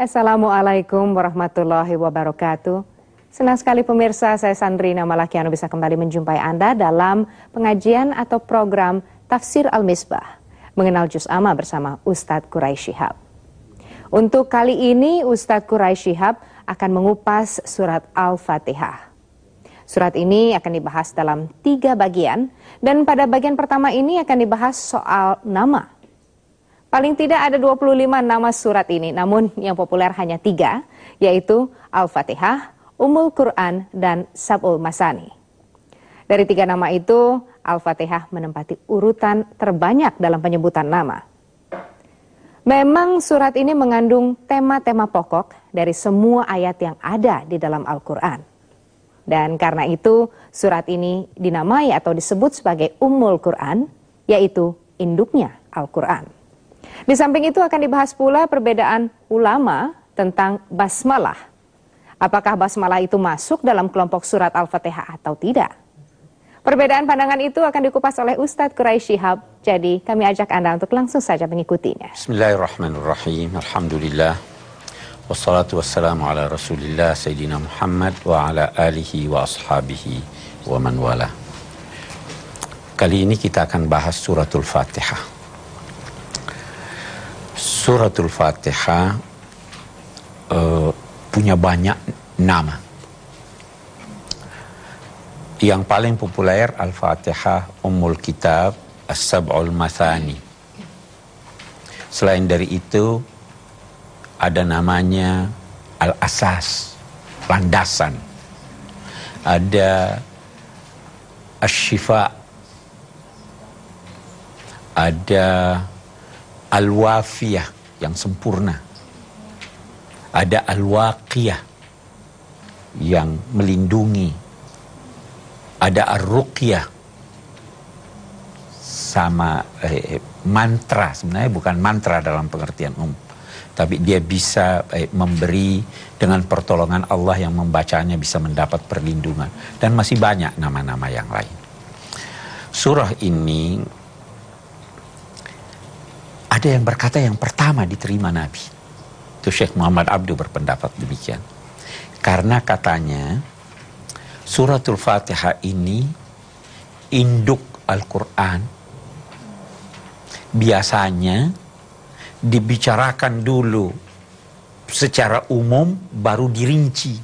Assalamualaikum warahmatullahi wabarakatuh. Senang sekali pemirsa, saya Sandrina Malakiano bisa kembali menjumpai Anda dalam pengajian atau program Tafsir Al-Misbah, mengenal Juz Amma bersama Ustadz Quraisy Shihab. Untuk kali ini Ustadz Quraisy Shihab akan mengupas surat Al-Fatihah. Surat ini akan dibahas dalam tiga bagian dan pada bagian pertama ini akan dibahas soal nama Paling tidak ada 25 nama surat ini, namun yang populer hanya tiga, yaitu Al-Fatihah, Umul Quran, dan Sab'ul Masani. Dari tiga nama itu, Al-Fatihah menempati urutan terbanyak dalam penyebutan nama. Memang surat ini mengandung tema-tema pokok dari semua ayat yang ada di dalam Al-Quran. Dan karena itu, surat ini dinamai atau disebut sebagai Ummul Quran, yaitu induknya Al-Quran. Di samping itu akan dibahas pula perbedaan ulama tentang basmalah. Apakah basmalah itu masuk dalam kelompok surat Al-Fatihah atau tidak? Perbedaan pandangan itu akan dikupas oleh Ustadz Quraisy Shihab. Jadi kami ajak Anda untuk langsung saja mengikutinya. Bismillahirrahmanirrahim. Alhamdulillah. Wassalatu wassalamu ala rasulillah Sayyidina Muhammad wa ala alihi wa ashabihi wa man wala. Kali ini kita akan bahas suratul Fatihah suratul Fatihah uh, punya banyak nama. Yang paling populer Al-Fatihah, Ummul Kitab, As-Sab'ul Mathani. Selain dari itu, ada namanya Al-Asas, landasan. Ada Asy-Syifa. Ada Al-Wafiyah yang sempurna. Ada Al-Waqiyah yang melindungi. Ada Ar-Ruqyah sama eh, mantra sebenarnya bukan mantra dalam pengertian umum tapi dia bisa eh, memberi dengan pertolongan Allah yang membacanya bisa mendapat perlindungan dan masih banyak nama-nama yang lain. Surah ini ada yang berkata yang pertama diterima Nabi. Itu Syekh Muhammad Abdu berpendapat demikian. Karena katanya suratul Fatihah ini induk Al-Quran biasanya dibicarakan dulu secara umum baru dirinci.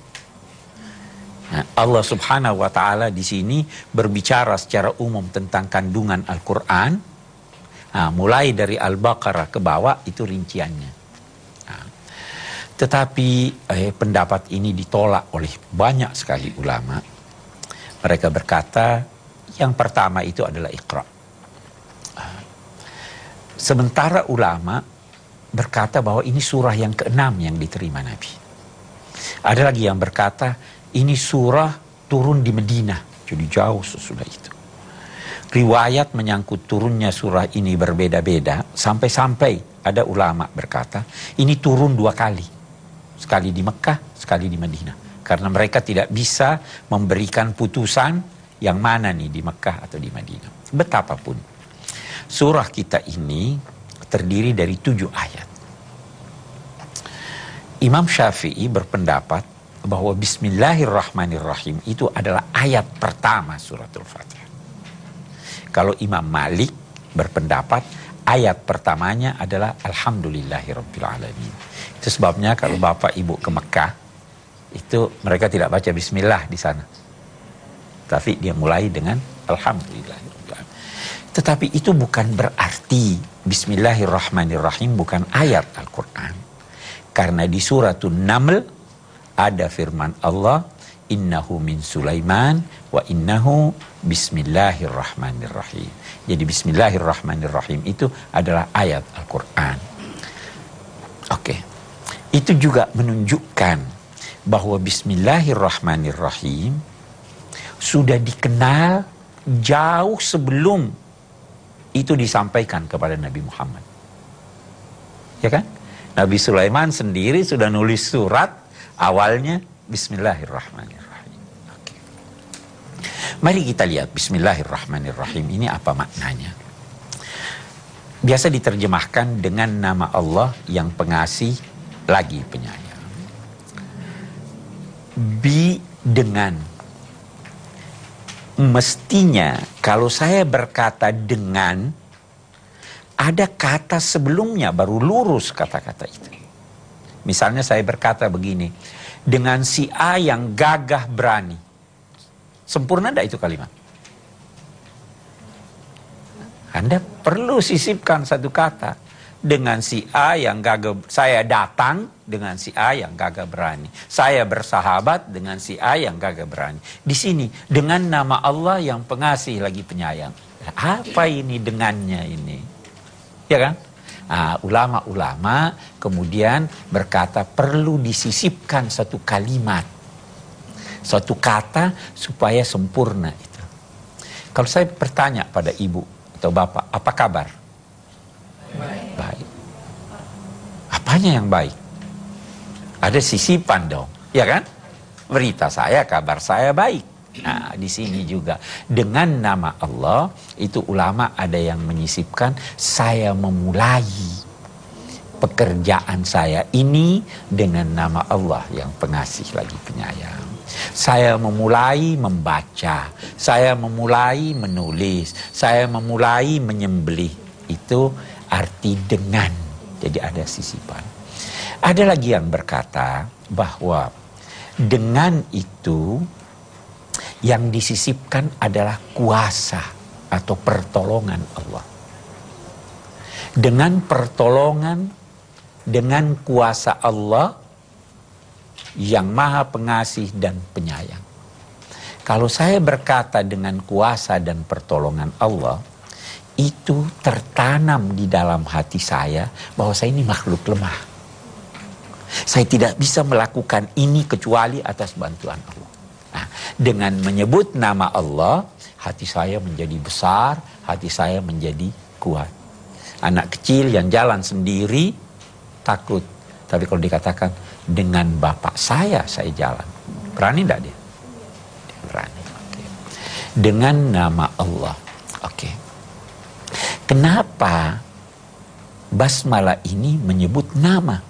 Nah, Allah Subhanahu wa taala di sini berbicara secara umum tentang kandungan Al-Qur'an Nah, mulai dari Al-Baqarah ke bawah itu rinciannya. Nah, tetapi eh, pendapat ini ditolak oleh banyak sekali ulama. Mereka berkata yang pertama itu adalah Iqra. Sementara ulama berkata bahwa ini surah yang keenam yang diterima Nabi. Ada lagi yang berkata ini surah turun di Medina, jadi jauh sesudah itu. Riwayat menyangkut turunnya surah ini berbeda-beda. Sampai-sampai ada ulama berkata ini turun dua kali. Sekali di Mekah sekali di Madinah karena mereka tidak bisa memberikan putusan yang mana nih di Mekah atau di Madinah. Betapapun surah kita ini terdiri dari tujuh ayat Imam Syafi'i berpendapat bahwa Bismillahirrahmanirrahim itu adalah ayat pertama suratul Fatihah kalau Imam Malik berpendapat ayat pertamanya adalah Alhamdulillahirrahmanirrahim. Itu sebabnya kalau Bapak Ibu ke Mekah, itu mereka tidak baca Bismillah di sana. Tapi dia mulai dengan Alhamdulillahirrahmanirrahim. Tetapi itu bukan berarti Bismillahirrahmanirrahim bukan ayat Al-Quran. Karena di suratun Naml ada firman Allah innahu min Sulaiman wa innahu bismillahirrahmanirrahim. Jadi bismillahirrahmanirrahim itu adalah ayat Al-Qur'an. Oke. Okay. Itu juga menunjukkan bahwa bismillahirrahmanirrahim sudah dikenal jauh sebelum itu disampaikan kepada Nabi Muhammad. Ya kan? Nabi Sulaiman sendiri sudah nulis surat awalnya Bismillahirrahmanirrahim. Mari kita lihat Bismillahirrahmanirrahim ini apa maknanya. Biasa diterjemahkan dengan nama Allah yang pengasih lagi penyayang. Bi dengan mestinya kalau saya berkata dengan ada kata sebelumnya baru lurus kata-kata itu. Misalnya saya berkata begini, dengan si A yang gagah berani. Sempurna tidak itu kalimat? Anda perlu sisipkan satu kata. Dengan si A yang gagah, saya datang dengan si A yang gagah berani. Saya bersahabat dengan si A yang gagah berani. Di sini, dengan nama Allah yang pengasih lagi penyayang. Apa ini dengannya ini? Ya kan? ulama-ulama kemudian berkata perlu disisipkan satu kalimat, satu kata supaya sempurna itu. Kalau saya bertanya pada ibu atau bapak, apa kabar? Baik. Apanya yang baik? Ada sisipan dong, ya kan? Berita saya, kabar saya baik. Nah, di sini juga dengan nama Allah itu ulama ada yang menyisipkan saya memulai pekerjaan saya ini dengan nama Allah yang pengasih lagi penyayang. Saya memulai membaca, saya memulai menulis, saya memulai menyembelih. Itu arti dengan. Jadi ada sisipan. Ada lagi yang berkata bahwa dengan itu yang disisipkan adalah kuasa atau pertolongan Allah. Dengan pertolongan, dengan kuasa Allah yang maha pengasih dan penyayang. Kalau saya berkata dengan kuasa dan pertolongan Allah, itu tertanam di dalam hati saya bahwa saya ini makhluk lemah. Saya tidak bisa melakukan ini kecuali atas bantuan Allah. Nah, dengan menyebut nama Allah, hati saya menjadi besar, hati saya menjadi kuat. Anak kecil yang jalan sendiri takut. Tapi kalau dikatakan dengan bapak saya saya jalan. Berani tidak dia? Berani. Okay. Dengan nama Allah. Oke. Okay. Kenapa basmalah ini menyebut nama?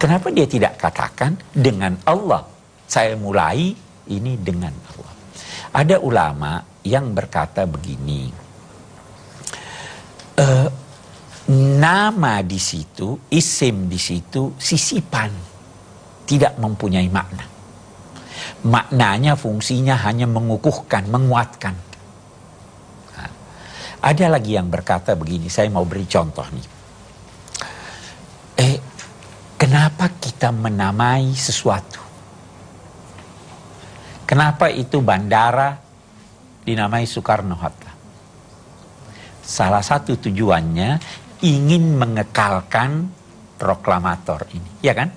Kenapa dia tidak katakan dengan Allah? Saya mulai ini dengan Allah. Ada ulama yang berkata begini, e, nama di situ, isim di situ, sisipan, tidak mempunyai makna. Maknanya fungsinya hanya mengukuhkan, menguatkan. Ada lagi yang berkata begini, saya mau beri contoh nih. Eh, kenapa kita menamai sesuatu? Kenapa itu bandara dinamai Soekarno-Hatta? Salah satu tujuannya ingin mengekalkan proklamator ini, ya kan?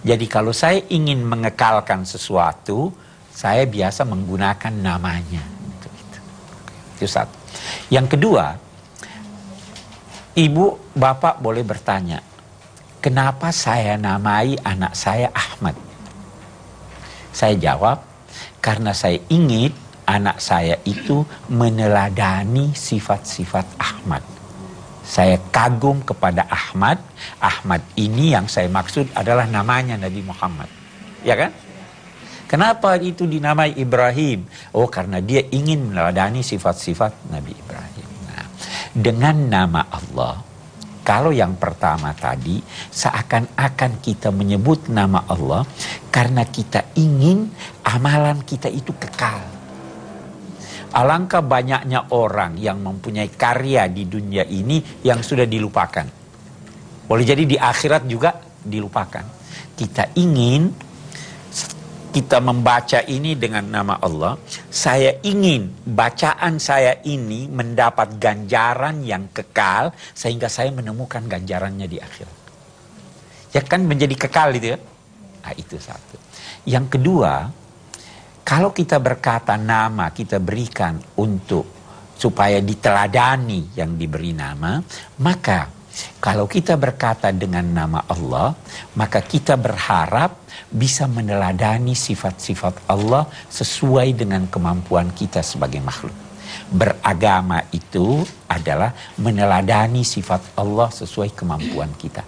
Jadi kalau saya ingin mengekalkan sesuatu, saya biasa menggunakan namanya. Itu, itu. itu satu. Yang kedua, ibu bapak boleh bertanya, kenapa saya namai anak saya Ahmad? Saya jawab, karena saya ingin anak saya itu meneladani sifat-sifat Ahmad. Saya kagum kepada Ahmad. Ahmad ini yang saya maksud adalah namanya Nabi Muhammad. Ya kan? Kenapa itu dinamai Ibrahim? Oh, karena dia ingin meneladani sifat-sifat Nabi Ibrahim. Nah, dengan nama Allah, kalau yang pertama tadi, seakan-akan kita menyebut nama Allah karena kita ingin amalan kita itu kekal. Alangkah banyaknya orang yang mempunyai karya di dunia ini yang sudah dilupakan. Boleh jadi di akhirat juga dilupakan. Kita ingin kita membaca ini dengan nama Allah, saya ingin bacaan saya ini mendapat ganjaran yang kekal sehingga saya menemukan ganjarannya di akhirat. Ya kan menjadi kekal itu ya. Nah, itu satu. Yang kedua, kalau kita berkata nama kita berikan untuk supaya diteladani yang diberi nama, maka Kalau kita berkata dengan nama Allah, maka kita berharap bisa meneladani sifat-sifat Allah sesuai dengan kemampuan kita sebagai makhluk. Beragama itu adalah meneladani sifat Allah sesuai kemampuan kita.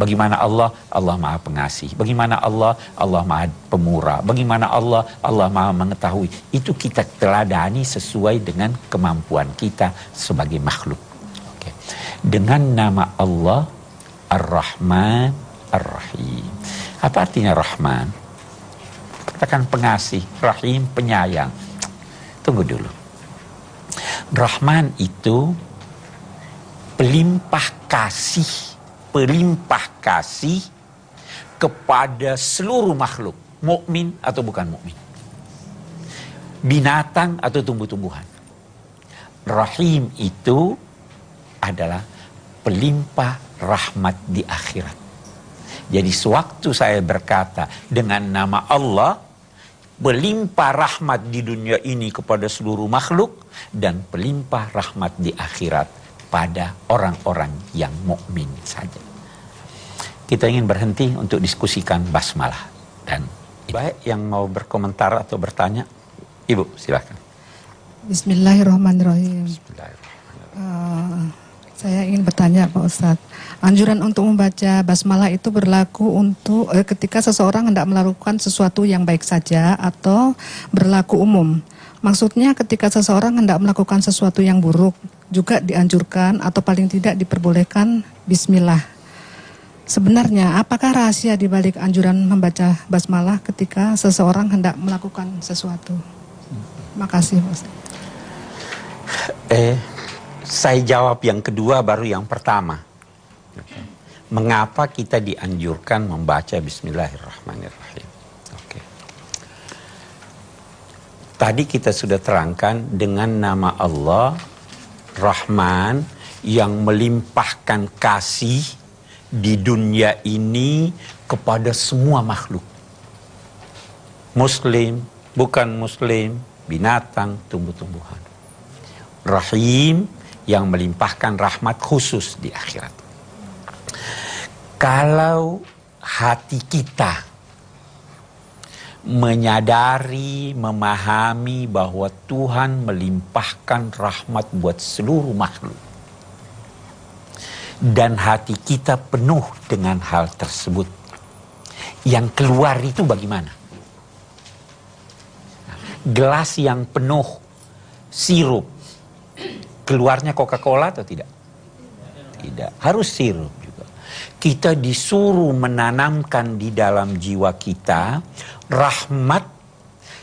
Bagaimana Allah? Allah Maha Pengasih. Bagaimana Allah? Allah Maha Pemurah. Bagaimana Allah? Allah Maha Mengetahui. Itu kita teladani sesuai dengan kemampuan kita sebagai makhluk. Dengan nama Allah Ar-Rahman Ar-Rahim. Apa artinya Rahman? Katakan pengasih, Rahim penyayang. Tunggu dulu. Rahman itu pelimpah kasih pelimpah kasih kepada seluruh makhluk, mukmin atau bukan mukmin. Binatang atau tumbuh-tumbuhan. Rahim itu adalah pelimpah rahmat di akhirat. Jadi sewaktu saya berkata dengan nama Allah, pelimpah rahmat di dunia ini kepada seluruh makhluk dan pelimpah rahmat di akhirat pada orang-orang yang mukmin saja. Kita ingin berhenti untuk diskusikan basmalah dan baik yang mau berkomentar atau bertanya, Ibu silakan. Bismillahirrahmanirrahim. Bismillahirrahmanirrahim. Uh, saya ingin bertanya Pak Ustadz, anjuran untuk membaca basmalah itu berlaku untuk eh, ketika seseorang hendak melakukan sesuatu yang baik saja atau berlaku umum. Maksudnya ketika seseorang hendak melakukan sesuatu yang buruk juga dianjurkan atau paling tidak diperbolehkan bismillah. Sebenarnya apakah rahasia di balik anjuran membaca basmalah ketika seseorang hendak melakukan sesuatu? Makasih, Mas. Eh, saya jawab yang kedua baru yang pertama. Mengapa kita dianjurkan membaca bismillahirrahmanirrahim? Tadi kita sudah terangkan dengan nama Allah Rahman yang melimpahkan kasih di dunia ini kepada semua makhluk. Muslim, bukan muslim, binatang, tumbuh-tumbuhan. Rahim yang melimpahkan rahmat khusus di akhirat. Kalau hati kita menyadari, memahami bahwa Tuhan melimpahkan rahmat buat seluruh makhluk. Dan hati kita penuh dengan hal tersebut. Yang keluar itu bagaimana? Gelas yang penuh sirup. Keluarnya Coca-Cola atau tidak? Tidak. Harus sirup juga. Kita disuruh menanamkan di dalam jiwa kita rahmat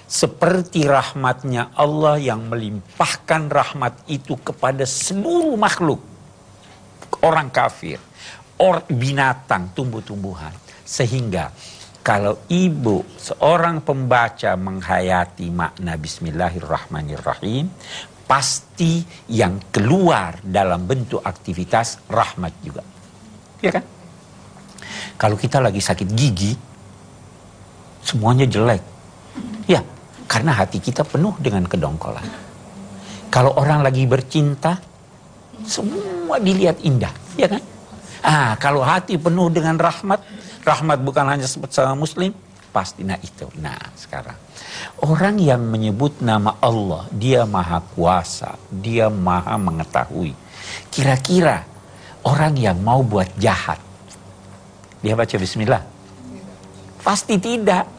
seperti rahmatnya Allah yang melimpahkan rahmat itu kepada seluruh makhluk. Orang kafir, orang binatang, tumbuh-tumbuhan. Sehingga kalau ibu seorang pembaca menghayati makna bismillahirrahmanirrahim, pasti yang keluar dalam bentuk aktivitas rahmat juga. Ya kan? Kalau kita lagi sakit gigi, semuanya jelek. Ya, karena hati kita penuh dengan kedongkolan. Kalau orang lagi bercinta, semua dilihat indah, ya kan? Ah, kalau hati penuh dengan rahmat, rahmat bukan hanya sama muslim, pasti nah itu. Nah, sekarang orang yang menyebut nama Allah, dia maha kuasa, dia maha mengetahui. Kira-kira orang yang mau buat jahat, dia baca bismillah? Pasti tidak.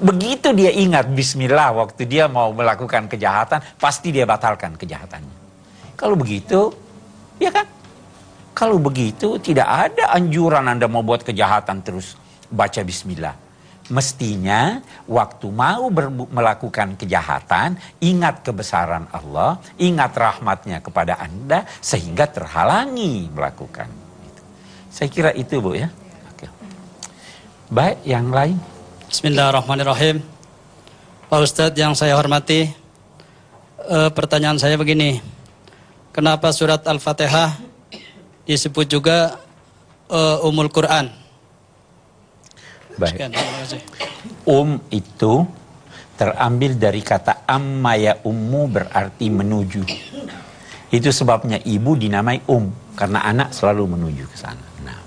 Begitu dia ingat bismillah waktu dia mau melakukan kejahatan, pasti dia batalkan kejahatannya. Kalau begitu, ya kan? Kalau begitu tidak ada anjuran Anda mau buat kejahatan terus baca bismillah. Mestinya waktu mau melakukan kejahatan, ingat kebesaran Allah, ingat rahmatnya kepada Anda, sehingga terhalangi melakukan. Saya kira itu Bu ya. Oke. Baik, yang lain. Bismillahirrahmanirrahim. Pak Ustadz yang saya hormati, e, pertanyaan saya begini. Kenapa surat Al-Fatihah disebut juga e, Umul Quran? Baik. Um itu terambil dari kata amma ya ummu berarti menuju. Itu sebabnya ibu dinamai um Karena anak selalu menuju ke sana. Nah,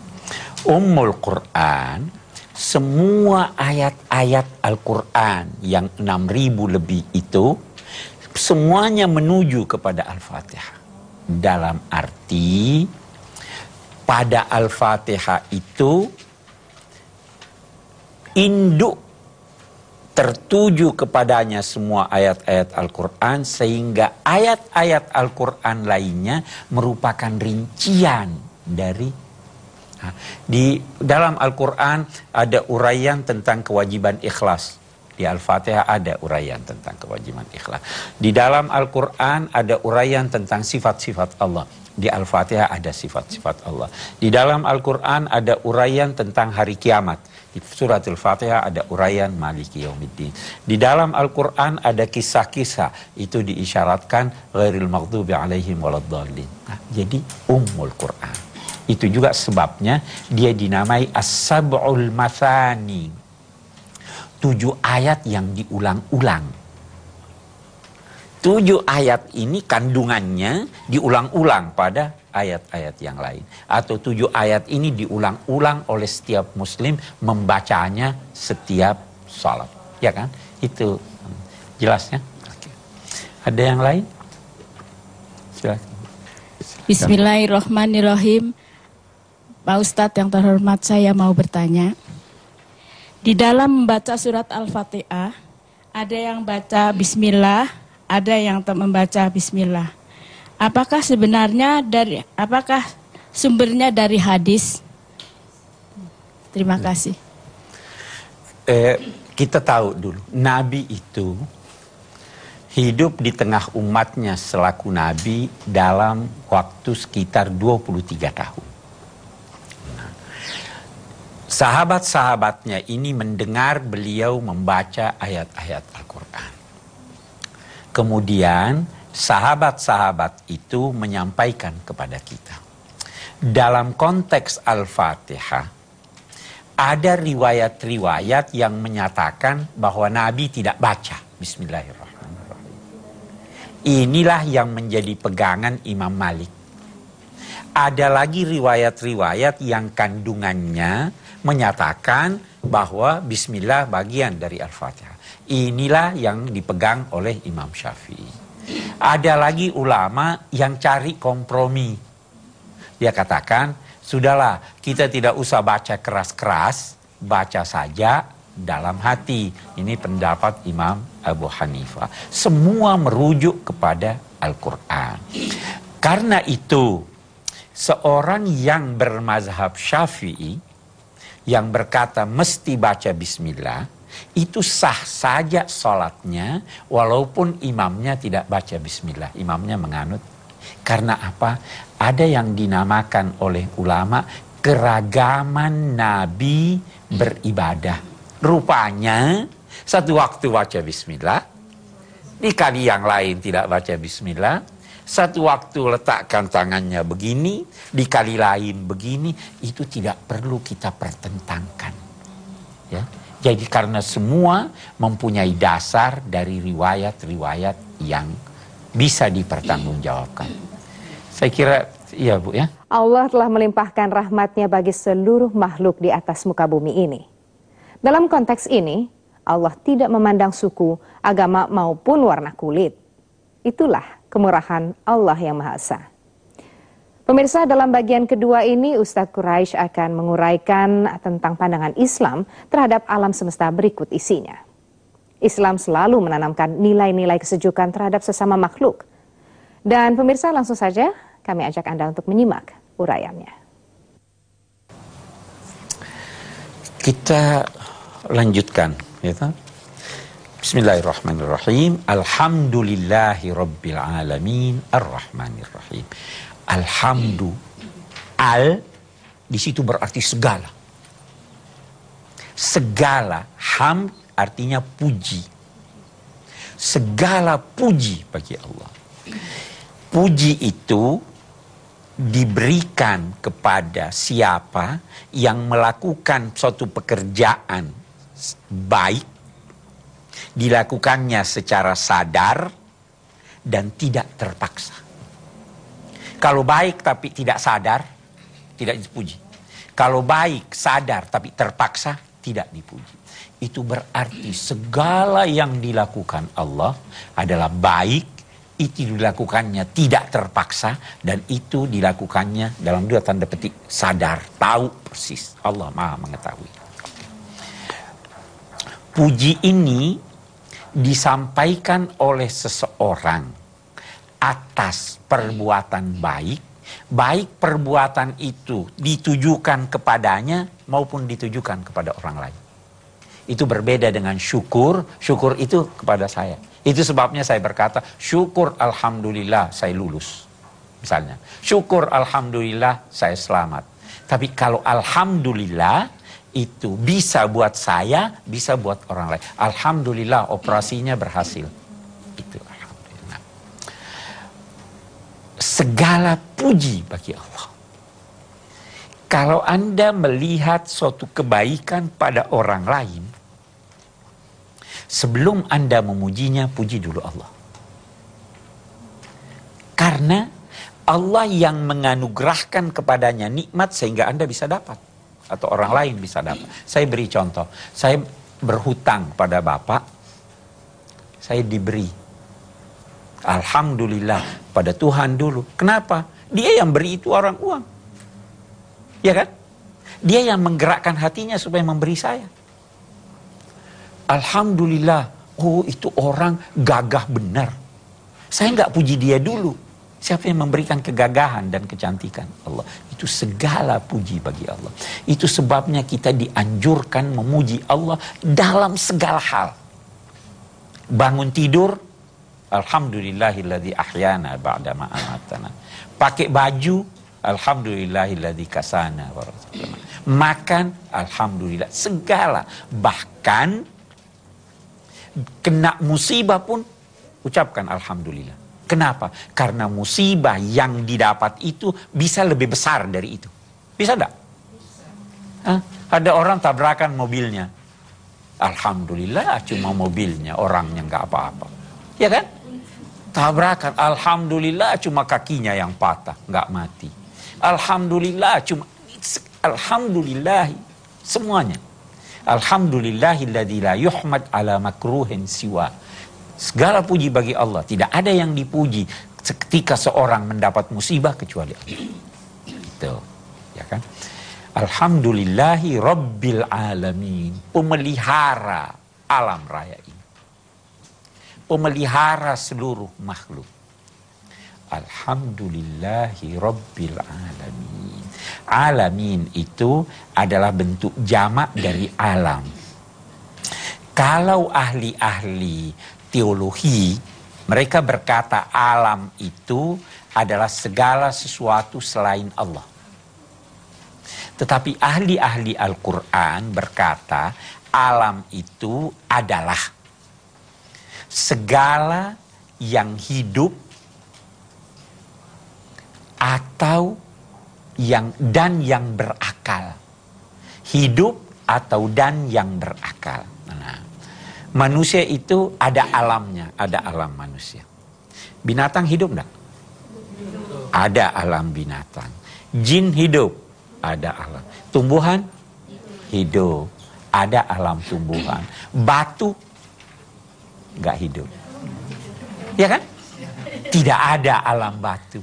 Ummul Quran, semua ayat-ayat Al-Quran yang 6000 lebih itu, semuanya menuju kepada Al-Fatihah. Dalam arti, pada Al-Fatihah itu, induk tertuju kepadanya semua ayat-ayat Al-Quran sehingga ayat-ayat Al-Quran lainnya merupakan rincian dari di dalam Al-Quran ada uraian tentang kewajiban ikhlas. Di Al-Fatihah ada uraian tentang kewajiban ikhlas. Di dalam Al-Quran ada uraian tentang sifat-sifat Allah. Di Al-Fatihah ada sifat-sifat Allah. Di dalam Al-Quran ada uraian tentang hari kiamat di surat Al-Fatihah ada uraian Maliki Yaumiddin. Di dalam Al-Quran ada kisah-kisah. Itu diisyaratkan ghairil maghdubi alaihim waladdallin. Nah, jadi Ummul Quran. Itu juga sebabnya dia dinamai As-Sab'ul Mathani. Tujuh ayat yang diulang-ulang tujuh ayat ini kandungannya diulang-ulang pada ayat-ayat yang lain. Atau tujuh ayat ini diulang-ulang oleh setiap muslim membacanya setiap salat. Ya kan? Itu jelasnya. Oke. Ada yang lain? Silakan. Bismillahirrahmanirrahim. Pak Ustadz yang terhormat saya mau bertanya. Di dalam membaca surat Al-Fatihah, ada yang baca Bismillah, ada yang membaca bismillah. Apakah sebenarnya dari apakah sumbernya dari hadis? Terima kasih. Eh, kita tahu dulu, Nabi itu hidup di tengah umatnya selaku Nabi dalam waktu sekitar 23 tahun. Nah, sahabat-sahabatnya ini mendengar beliau membaca ayat-ayat Al-Quran. Kemudian sahabat-sahabat itu menyampaikan kepada kita. Dalam konteks Al-Fatihah, ada riwayat-riwayat yang menyatakan bahwa Nabi tidak baca Bismillahirrahmanirrahim. Inilah yang menjadi pegangan Imam Malik. Ada lagi riwayat-riwayat yang kandungannya menyatakan bahwa Bismillah bagian dari Al-Fatihah. Inilah yang dipegang oleh Imam Syafi'i. Ada lagi ulama yang cari kompromi. Dia katakan, sudahlah kita tidak usah baca keras-keras, baca saja dalam hati. Ini pendapat Imam Abu Hanifah. Semua merujuk kepada Al-Quran. Karena itu, seorang yang bermazhab syafi'i, yang berkata mesti baca bismillah, itu sah saja sholatnya walaupun imamnya tidak baca bismillah. Imamnya menganut. Karena apa? Ada yang dinamakan oleh ulama keragaman Nabi beribadah. Rupanya satu waktu baca bismillah, di kali yang lain tidak baca bismillah, satu waktu letakkan tangannya begini, di kali lain begini, itu tidak perlu kita pertentangkan. Ya. Jadi karena semua mempunyai dasar dari riwayat-riwayat yang bisa dipertanggungjawabkan. Saya kira iya Bu ya. Allah telah melimpahkan rahmatnya bagi seluruh makhluk di atas muka bumi ini. Dalam konteks ini, Allah tidak memandang suku, agama maupun warna kulit. Itulah kemurahan Allah yang Maha Esa. Pemirsa, dalam bagian kedua ini Ustadz Quraisy akan menguraikan tentang pandangan Islam terhadap alam semesta berikut isinya. Islam selalu menanamkan nilai-nilai kesejukan terhadap sesama makhluk. Dan pemirsa langsung saja kami ajak Anda untuk menyimak uraiannya. Kita lanjutkan, ya Bismillahirrahmanirrahim. Alhamdulillahi Rabbil Alamin. Ar-Rahmanirrahim. Alhamdu. Al di situ berarti segala. Segala ham artinya puji. Segala puji bagi Allah. Puji itu diberikan kepada siapa yang melakukan suatu pekerjaan baik, dilakukannya secara sadar dan tidak terpaksa. Kalau baik tapi tidak sadar, tidak dipuji. Kalau baik, sadar tapi terpaksa, tidak dipuji. Itu berarti segala yang dilakukan Allah adalah baik, itu dilakukannya tidak terpaksa, dan itu dilakukannya dalam dua tanda petik sadar, tahu persis. Allah maha mengetahui. Puji ini disampaikan oleh seseorang atas perbuatan baik, baik perbuatan itu ditujukan kepadanya maupun ditujukan kepada orang lain. Itu berbeda dengan syukur, syukur itu kepada saya. Itu sebabnya saya berkata, syukur alhamdulillah saya lulus. Misalnya, syukur alhamdulillah saya selamat. Tapi kalau alhamdulillah itu bisa buat saya, bisa buat orang lain. Alhamdulillah operasinya berhasil. Itu alhamdulillah. Segala puji bagi Allah. Kalau Anda melihat suatu kebaikan pada orang lain, sebelum Anda memujinya, puji dulu Allah. Karena Allah yang menganugerahkan kepadanya nikmat sehingga Anda bisa dapat atau orang lain bisa dapat. Saya beri contoh. Saya berhutang pada Bapak. Saya diberi. Alhamdulillah pada Tuhan dulu. Kenapa? Dia yang beri itu orang uang. Ya kan? Dia yang menggerakkan hatinya supaya memberi saya. Alhamdulillah. Oh itu orang gagah benar. Saya nggak puji dia dulu. Siapa yang memberikan kegagahan dan kecantikan? Allah. Itu segala puji bagi Allah. Itu sebabnya kita dianjurkan memuji Allah dalam segala hal. Bangun tidur, Alhamdulillahilladzi ahyana ba'da ma'amatana. Pakai baju, Alhamdulillahilladzi kasana. Makan, Alhamdulillah. Segala. Bahkan, kena musibah pun, ucapkan Alhamdulillah. Kenapa? Karena musibah yang didapat itu bisa lebih besar dari itu. Bisa enggak? Hah? Ada orang tabrakan mobilnya. Alhamdulillah cuma mobilnya, orangnya nggak apa-apa. Ya kan? Tabrakan, Alhamdulillah cuma kakinya yang patah, nggak mati. Alhamdulillah cuma, Alhamdulillah semuanya. Alhamdulillahilladzi la yuhmad ala makruhin siwa. Segala puji bagi Allah. Tidak ada yang dipuji ketika seorang mendapat musibah kecuali Allah. Itu. Ya kan? Alhamdulillahi Rabbil Alamin. Pemelihara alam raya. Pemelihara seluruh makhluk. Alhamdulillahi Rabbil Alamin. Alamin itu adalah bentuk jamak dari alam. Kalau ahli-ahli teologi, mereka berkata alam itu adalah segala sesuatu selain Allah. Tetapi ahli-ahli Al-Quran berkata alam itu adalah segala yang hidup atau yang dan yang berakal. Hidup atau dan yang berakal. Nah, Manusia itu ada alamnya, ada alam manusia. Binatang hidup enggak? Ada alam binatang. Jin hidup, ada alam. Tumbuhan hidup, ada alam tumbuhan. Batu enggak hidup. Ya kan? Tidak ada alam batu.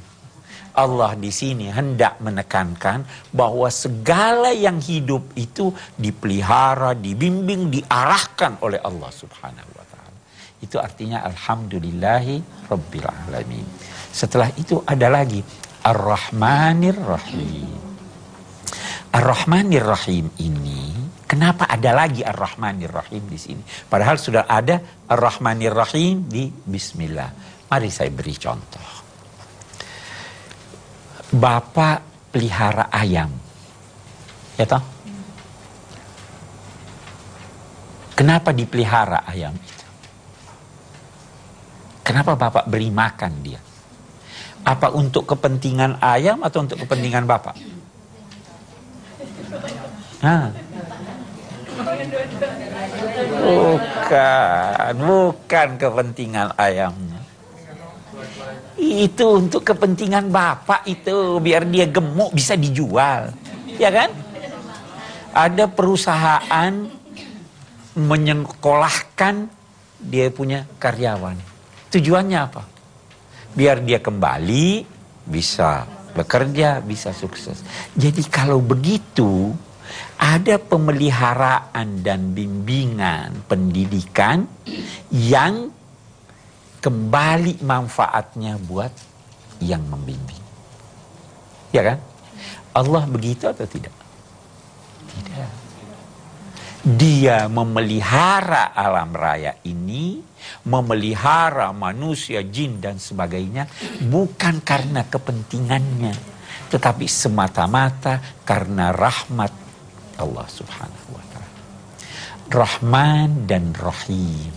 Allah di sini hendak menekankan bahwa segala yang hidup itu dipelihara, dibimbing, diarahkan oleh Allah Subhanahu wa taala. Itu artinya alhamdulillahi rabbil alamin. Setelah itu ada lagi Ar-Rahmanir Rahim. Ar-Rahmanir Rahim ini kenapa ada lagi Ar-Rahmanir Rahim di sini? Padahal sudah ada Ar-Rahmanir Rahim di bismillah. Mari saya beri contoh. Bapak pelihara ayam. Ya toh? Kenapa dipelihara ayam itu? Kenapa Bapak beri makan dia? Apa untuk kepentingan ayam atau untuk kepentingan Bapak? Nah. Bukan, bukan kepentingan ayamnya. Itu untuk kepentingan bapak itu biar dia gemuk bisa dijual. Ya kan? Ada perusahaan menyekolahkan dia punya karyawan. Tujuannya apa? Biar dia kembali bisa bekerja, bisa sukses. Jadi kalau begitu ada pemeliharaan dan bimbingan pendidikan yang kembali manfaatnya buat yang membimbing. Ya kan? Allah begitu atau tidak? Tidak. Dia memelihara alam raya ini, memelihara manusia, jin dan sebagainya bukan karena kepentingannya, tetapi semata-mata karena rahmat Allah Subhanahu wa taala. Rahman dan Rahim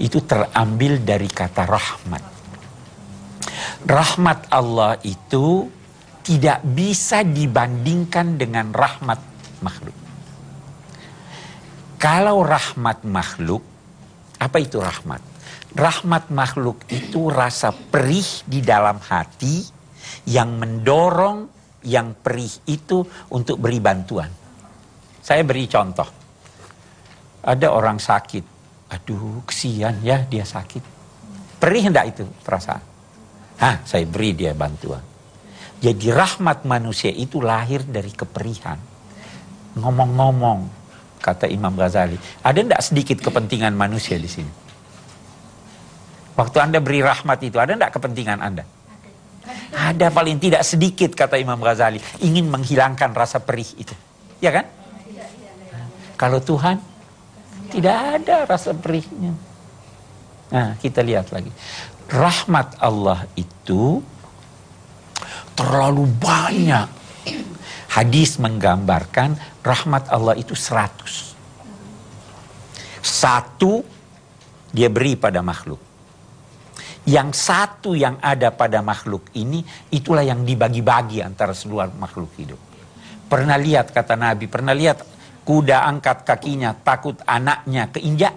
itu terambil dari kata rahmat. Rahmat Allah itu tidak bisa dibandingkan dengan rahmat makhluk. Kalau rahmat makhluk, apa itu rahmat? Rahmat makhluk itu rasa perih di dalam hati yang mendorong yang perih itu untuk beri bantuan. Saya beri contoh. Ada orang sakit, Aduh, kesian ya dia sakit. Perih enggak itu perasaan? Hah, saya beri dia bantuan. Jadi rahmat manusia itu lahir dari keperihan. Ngomong-ngomong, kata Imam Ghazali, ada enggak sedikit kepentingan manusia di sini? Waktu Anda beri rahmat itu, ada enggak kepentingan Anda? Ada paling tidak sedikit, kata Imam Ghazali, ingin menghilangkan rasa perih itu. Ya kan? Kalau Tuhan, tidak ada rasa perihnya. Nah, kita lihat lagi. Rahmat Allah itu terlalu banyak. Hadis menggambarkan rahmat Allah itu seratus. Satu dia beri pada makhluk. Yang satu yang ada pada makhluk ini itulah yang dibagi-bagi antara seluruh makhluk hidup. Pernah lihat kata Nabi, pernah lihat kuda angkat kakinya takut anaknya keinjak.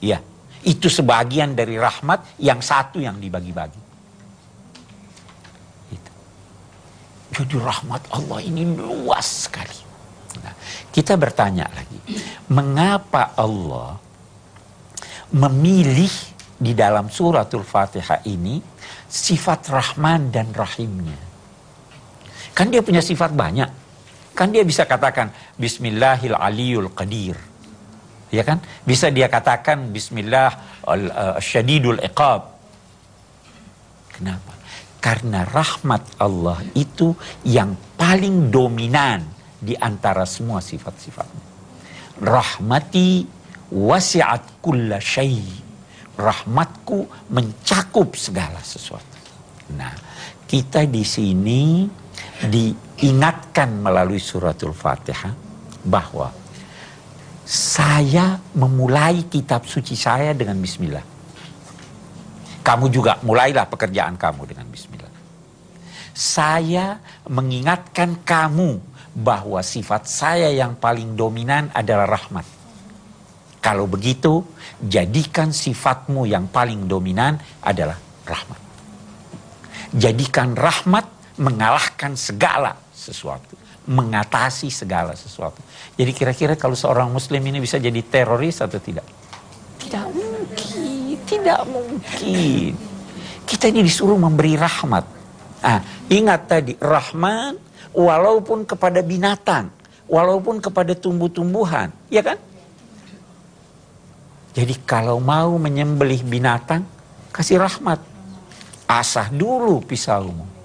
Ya, itu sebagian dari rahmat yang satu yang dibagi-bagi. Jadi rahmat Allah ini luas sekali. Nah, kita bertanya lagi, mengapa Allah memilih di dalam suratul Fatihah ini sifat Rahman dan Rahimnya? Kan dia punya sifat banyak. Kan dia bisa katakan Bismillahil Aliyul Qadir. Ya kan? Bisa dia katakan Bismillah uh, Syadidul Iqab. Kenapa? Karena rahmat Allah itu yang paling dominan di antara semua sifat-sifatnya. Rahmati wasi'at kulla syai. Rahmatku mencakup segala sesuatu. Nah, kita di sini diingatkan melalui suratul Fatihah bahwa saya memulai kitab suci saya dengan bismillah. Kamu juga mulailah pekerjaan kamu dengan bismillah. Saya mengingatkan kamu bahwa sifat saya yang paling dominan adalah rahmat. Kalau begitu, jadikan sifatmu yang paling dominan adalah rahmat. Jadikan rahmat mengalahkan segala sesuatu, mengatasi segala sesuatu. Jadi kira-kira kalau seorang muslim ini bisa jadi teroris atau tidak? Tidak mungkin, tidak mungkin. Kita ini disuruh memberi rahmat. Ah, ingat tadi, rahman walaupun kepada binatang, walaupun kepada tumbuh-tumbuhan, ya kan? Jadi kalau mau menyembelih binatang, kasih rahmat. Asah dulu pisaumu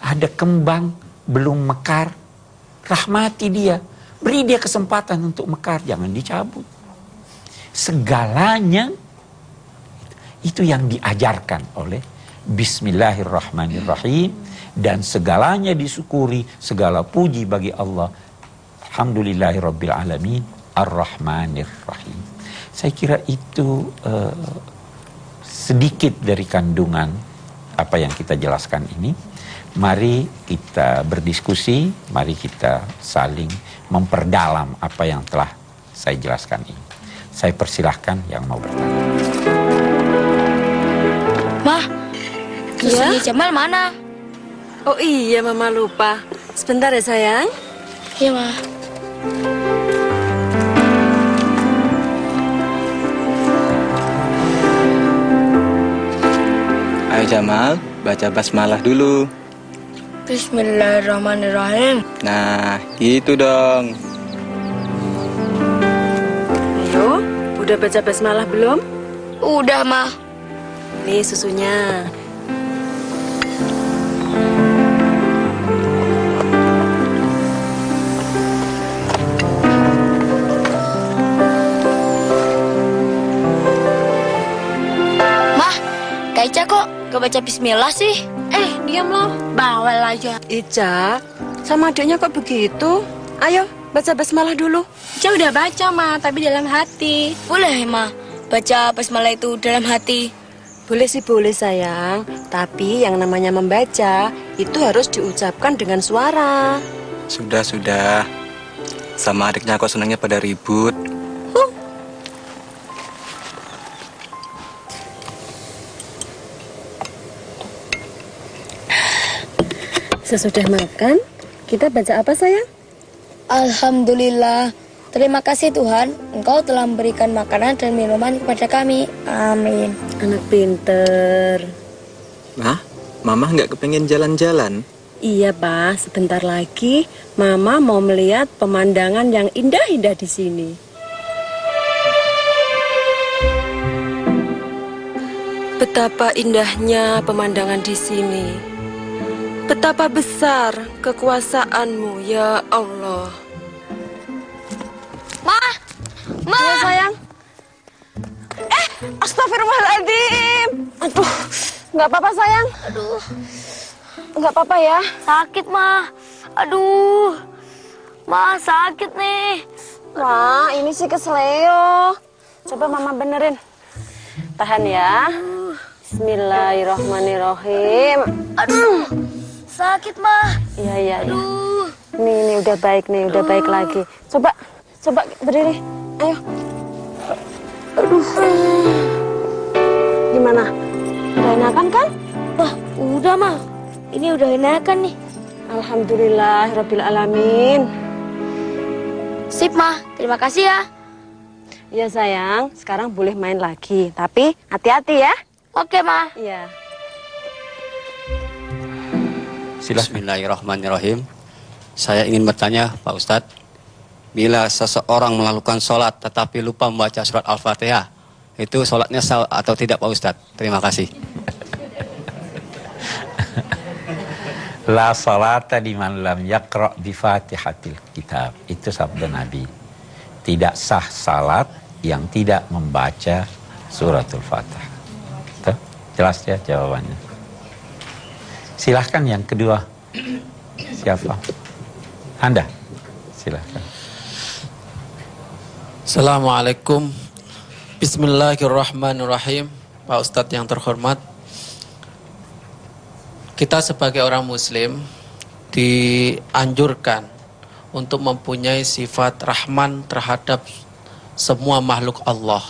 ada kembang belum mekar, rahmati dia. Beri dia kesempatan untuk mekar, jangan dicabut. Segalanya itu yang diajarkan oleh Bismillahirrahmanirrahim dan segalanya disyukuri, segala puji bagi Allah. Alhamdulillahirabbil alamin arrahmanirrahim. Saya kira itu uh, sedikit dari kandungan apa yang kita jelaskan ini mari kita berdiskusi, mari kita saling memperdalam apa yang telah saya jelaskan ini. Saya persilahkan yang mau bertanya. Mah, susunya Jamal mana? Oh iya, Mama lupa. Sebentar ya, sayang. Iya, Mah. Ayo Jamal, baca basmalah dulu. Bismillahirrahmanirrahim. Nah, gitu dong. Ayo, udah baca basmalah belum? Udah, Mah. Nih susunya. Mah, Kak Ica kok gak baca bismillah sih? Diam loh. Bawel aja. Ica, sama adiknya kok begitu? Ayo, baca basmalah dulu. Ica udah baca, Mah, tapi dalam hati. Boleh, Mah, baca basmalah itu dalam hati. Boleh sih boleh sayang, tapi yang namanya membaca itu harus diucapkan dengan suara. Sudah, sudah. Sama adiknya kok senangnya pada ribut. Sesudah makan, kita baca apa sayang? Alhamdulillah. Terima kasih Tuhan, Engkau telah memberikan makanan dan minuman kepada kami. Amin. Anak pinter. Mah, Mama nggak kepengen jalan-jalan? Iya, Pak. Sebentar lagi Mama mau melihat pemandangan yang indah-indah di sini. Betapa indahnya pemandangan di sini. Betapa besar kekuasaanmu, ya Allah. Ma, Ma. Ya, sayang. Eh, astagfirullahaladzim. Aduh, nggak apa-apa, sayang. Aduh, Nggak apa-apa ya. sakit, Ma. Aduh. Ma, sakit nih. Wah, ini sih kesleo. Coba mama benerin. Tahan ya. Bismillahirrahmanirrahim. Aduh. Sakit, Ma. Iya, iya, iya. Aduh. Nih, nih udah baik nih, udah baik lagi. Coba, coba berdiri. Ayo. Aduh. Gimana? Udah enakan kan? Wah, udah, Ma. Ini udah enakan nih. Alhamdulillah, Rabbil Alamin. Sip, Ma. Terima kasih ya. Iya sayang, sekarang boleh main lagi. Tapi hati-hati ya. Oke, Ma. Iya. Silahkan. Bismillahirrahmanirrahim. Saya ingin bertanya, Pak Ustadz, bila seseorang melakukan sholat tetapi lupa membaca surat Al-Fatihah, itu sholatnya sah atau tidak, Pak Ustadz? Terima kasih. La salata liman lam yaqra bi fatihatil kitab. Itu sabda Nabi. Tidak sah salat yang tidak membaca suratul fatihah. Tuh, jelas ya jawabannya. Silahkan yang kedua. Siapa? Anda. Silahkan. Assalamualaikum Bismillahirrahmanirrahim Pak Ustadz yang terhormat Kita sebagai orang muslim Dianjurkan Untuk mempunyai sifat rahman terhadap Semua makhluk Allah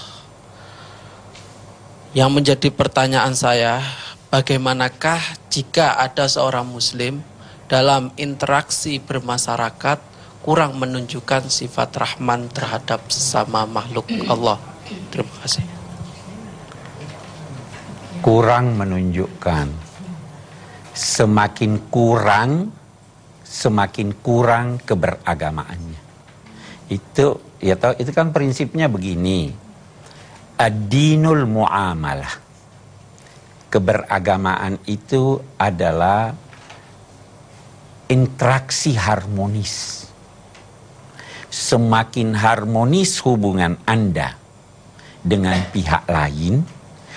Yang menjadi pertanyaan saya Bagaimanakah jika ada seorang muslim Dalam interaksi bermasyarakat kurang menunjukkan sifat rahman terhadap sesama makhluk Allah. Terima kasih. Kurang menunjukkan. Semakin kurang, semakin kurang keberagamaannya. Itu ya tahu itu kan prinsipnya begini. Adinul muamalah. Keberagamaan itu adalah interaksi harmonis semakin harmonis hubungan Anda dengan pihak lain,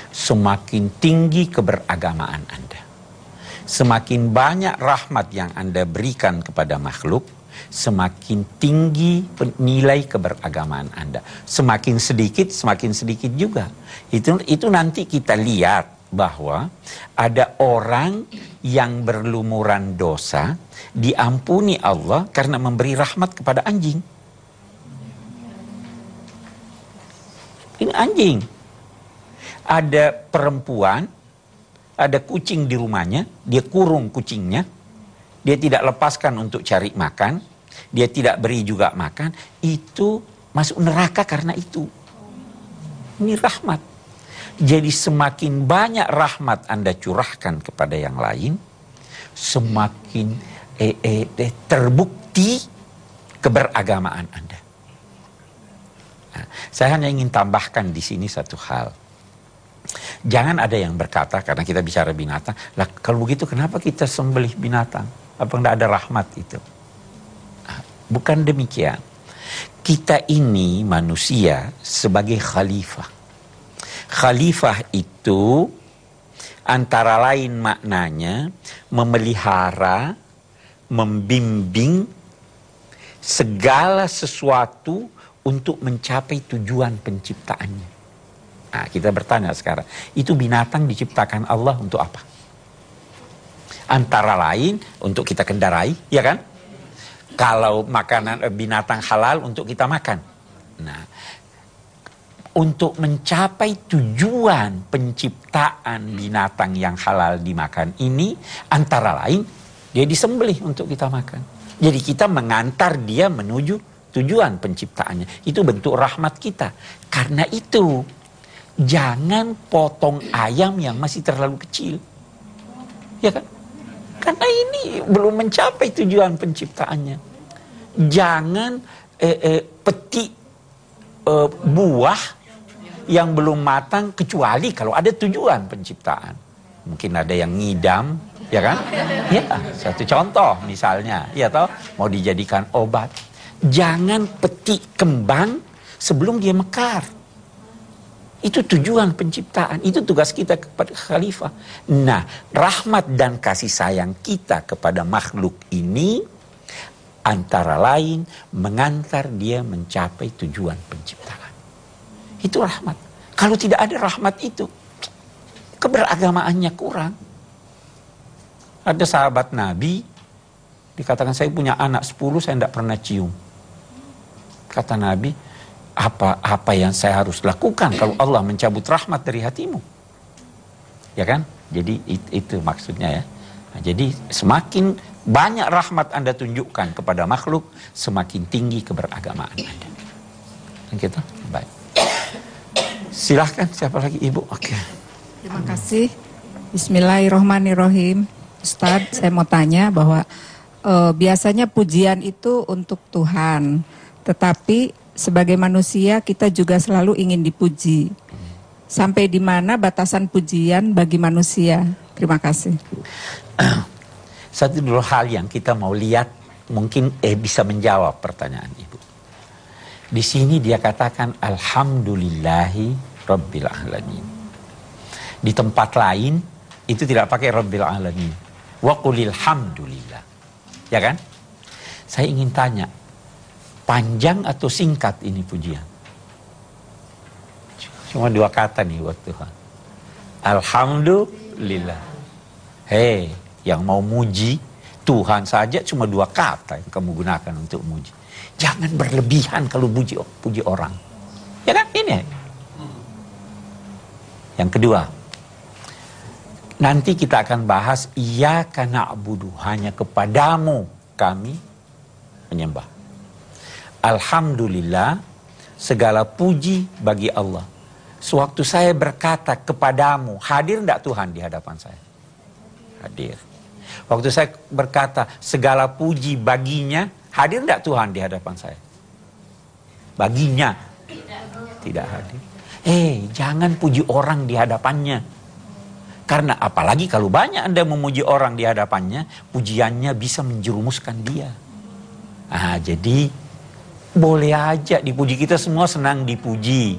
semakin tinggi keberagamaan Anda. Semakin banyak rahmat yang Anda berikan kepada makhluk, semakin tinggi nilai keberagamaan Anda. Semakin sedikit, semakin sedikit juga. Itu itu nanti kita lihat bahwa ada orang yang berlumuran dosa diampuni Allah karena memberi rahmat kepada anjing. Ini anjing. Ada perempuan ada kucing di rumahnya, dia kurung kucingnya, dia tidak lepaskan untuk cari makan, dia tidak beri juga makan, itu masuk neraka karena itu. Ini rahmat. Jadi semakin banyak rahmat Anda curahkan kepada yang lain, semakin eh, eh, eh, terbukti keberagamaan Anda. Nah, saya hanya ingin tambahkan di sini satu hal. Jangan ada yang berkata, karena kita bicara binatang, lah kalau begitu kenapa kita sembelih binatang? Apa tidak ada rahmat itu? Nah, bukan demikian. Kita ini manusia sebagai khalifah. Khalifah itu antara lain maknanya memelihara, membimbing segala sesuatu untuk mencapai tujuan penciptaannya. Nah, kita bertanya sekarang, itu binatang diciptakan Allah untuk apa? Antara lain untuk kita kendarai, ya kan? Kalau makanan eh, binatang halal untuk kita makan. Nah, untuk mencapai tujuan penciptaan binatang yang halal dimakan ini antara lain dia disembelih untuk kita makan. Jadi kita mengantar dia menuju tujuan penciptaannya. Itu bentuk rahmat kita. Karena itu jangan potong ayam yang masih terlalu kecil. Ya kan? Karena ini belum mencapai tujuan penciptaannya. Jangan eh, eh, petik eh, buah yang belum matang kecuali kalau ada tujuan penciptaan. Mungkin ada yang ngidam, ya kan? Ya, satu contoh misalnya, ya toh mau dijadikan obat. Jangan petik kembang sebelum dia mekar. Itu tujuan penciptaan, itu tugas kita kepada khalifah. Nah, rahmat dan kasih sayang kita kepada makhluk ini antara lain mengantar dia mencapai tujuan penciptaan. Itu rahmat. Kalau tidak ada rahmat itu, keberagamaannya kurang. Ada sahabat Nabi, dikatakan saya punya anak 10, saya tidak pernah cium. Kata Nabi, apa apa yang saya harus lakukan kalau Allah mencabut rahmat dari hatimu? Ya kan? Jadi itu, itu maksudnya ya. Nah, jadi semakin banyak rahmat Anda tunjukkan kepada makhluk, semakin tinggi keberagamaan Anda. Kita baik. Silahkan siapa lagi ibu? Oke. Terima kasih. Bismillahirrohmanirrohim. Ustadz, saya mau tanya bahwa e, biasanya pujian itu untuk Tuhan, tetapi sebagai manusia kita juga selalu ingin dipuji. Sampai di mana batasan pujian bagi manusia? Terima kasih. Satu dulu hal yang kita mau lihat mungkin eh bisa menjawab pertanyaan ibu. Di sini dia katakan Alhamdulillahi Rabbil Alamin. Di tempat lain itu tidak pakai Rabbil Alamin. Wa qulil hamdulillah. Ya kan? Saya ingin tanya, panjang atau singkat ini pujian? Cuma dua kata nih buat Tuhan. Alhamdulillah. Hei, yang mau muji Tuhan saja cuma dua kata yang kamu gunakan untuk muji. Jangan berlebihan kalau puji, puji orang. Ya kan? Ini. Yang kedua. Nanti kita akan bahas iya karena abudu hanya kepadamu kami menyembah. Alhamdulillah segala puji bagi Allah. Sewaktu saya berkata kepadamu, hadir tidak Tuhan di hadapan saya? Hadir. Waktu saya berkata segala puji baginya, Hadir tidak Tuhan di hadapan saya? Baginya. Tidak hadir. Eh, jangan puji orang di hadapannya. Karena apalagi kalau banyak Anda memuji orang di hadapannya, pujiannya bisa menjerumuskan dia. Ah, jadi boleh aja dipuji kita semua senang dipuji.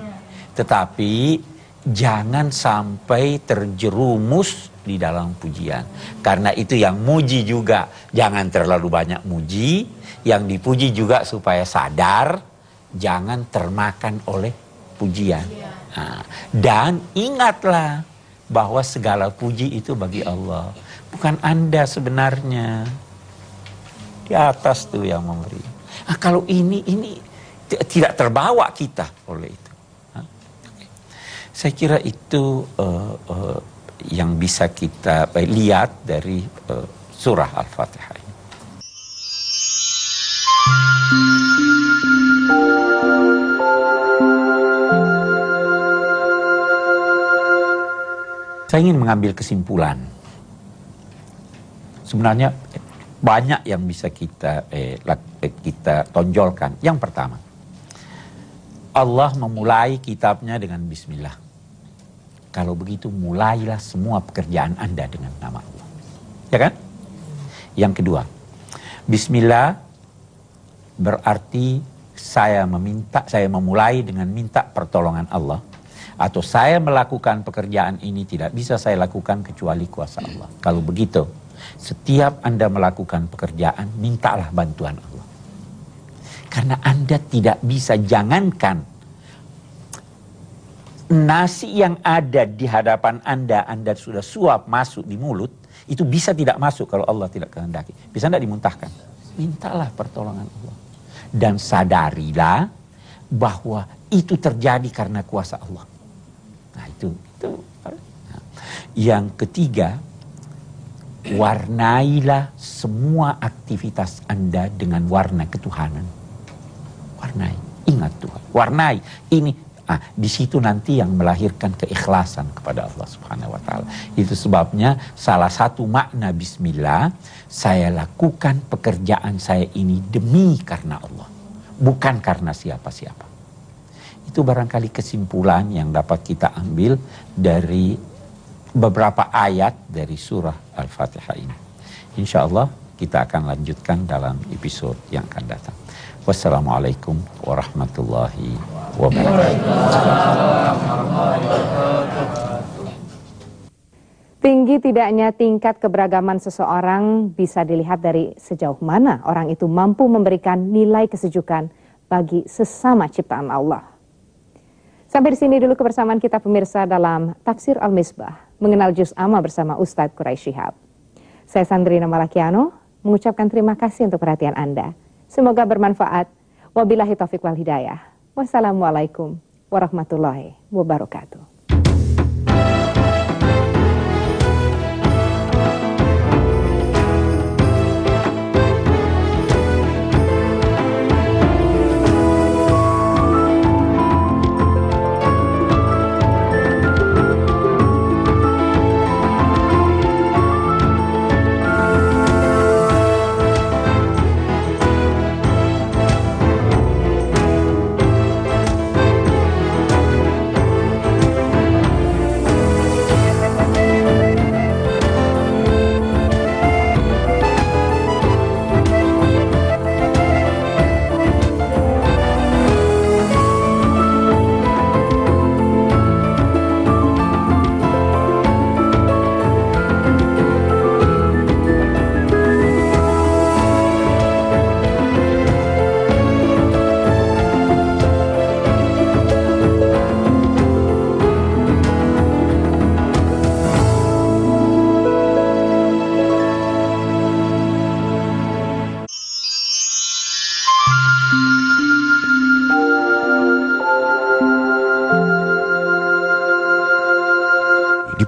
Tetapi jangan sampai terjerumus di dalam pujian. Karena itu yang muji juga jangan terlalu banyak muji, yang dipuji juga supaya sadar jangan termakan oleh pujian. Nah, dan ingatlah bahwa segala puji itu bagi Allah, bukan Anda sebenarnya. Di atas tuh yang memberi. Nah, kalau ini ini tidak terbawa kita oleh itu. Saya kira itu uh, uh, yang bisa kita eh, lihat dari uh, surah Al-Fatihah Saya ingin mengambil kesimpulan. Sebenarnya banyak yang bisa kita eh, kita tonjolkan. Yang pertama, Allah memulai kitabnya dengan Bismillah. Kalau begitu mulailah semua pekerjaan Anda dengan nama Allah. Ya kan? Yang kedua, Bismillah berarti saya meminta, saya memulai dengan minta pertolongan Allah. Atau saya melakukan pekerjaan ini tidak bisa saya lakukan kecuali kuasa Allah. Kalau begitu, setiap Anda melakukan pekerjaan, mintalah bantuan Allah. Karena Anda tidak bisa jangankan nasi yang ada di hadapan Anda, Anda sudah suap masuk di mulut, itu bisa tidak masuk kalau Allah tidak kehendaki. Bisa tidak dimuntahkan? Mintalah pertolongan Allah. Dan sadarilah bahwa itu terjadi karena kuasa Allah. Itu. Yang ketiga, warnailah semua aktivitas Anda dengan warna ketuhanan. Warnai. Ingat Tuhan. Warnai. Ini Ah, di situ nanti yang melahirkan keikhlasan kepada Allah Subhanahu wa taala. Itu sebabnya salah satu makna bismillah, saya lakukan pekerjaan saya ini demi karena Allah, bukan karena siapa-siapa. Itu barangkali kesimpulan yang dapat kita ambil dari beberapa ayat dari surah Al-Fatihah ini. Insya Allah kita akan lanjutkan dalam episode yang akan datang. Wassalamualaikum warahmatullahi wabarakatuh. Tinggi tidaknya tingkat keberagaman seseorang bisa dilihat dari sejauh mana orang itu mampu memberikan nilai kesejukan bagi sesama ciptaan Allah. Sampai di sini dulu kebersamaan kita pemirsa dalam Tafsir Al-Misbah, mengenal Juz Amma bersama Ustadz Quraisy Shihab. Saya Sandrina Malakiano, mengucapkan terima kasih untuk perhatian Anda. Semoga bermanfaat. Wabillahi taufiq wal hidayah. Wassalamualaikum warahmatullahi wabarakatuh.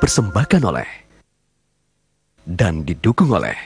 Dipersembahkan oleh dan didukung oleh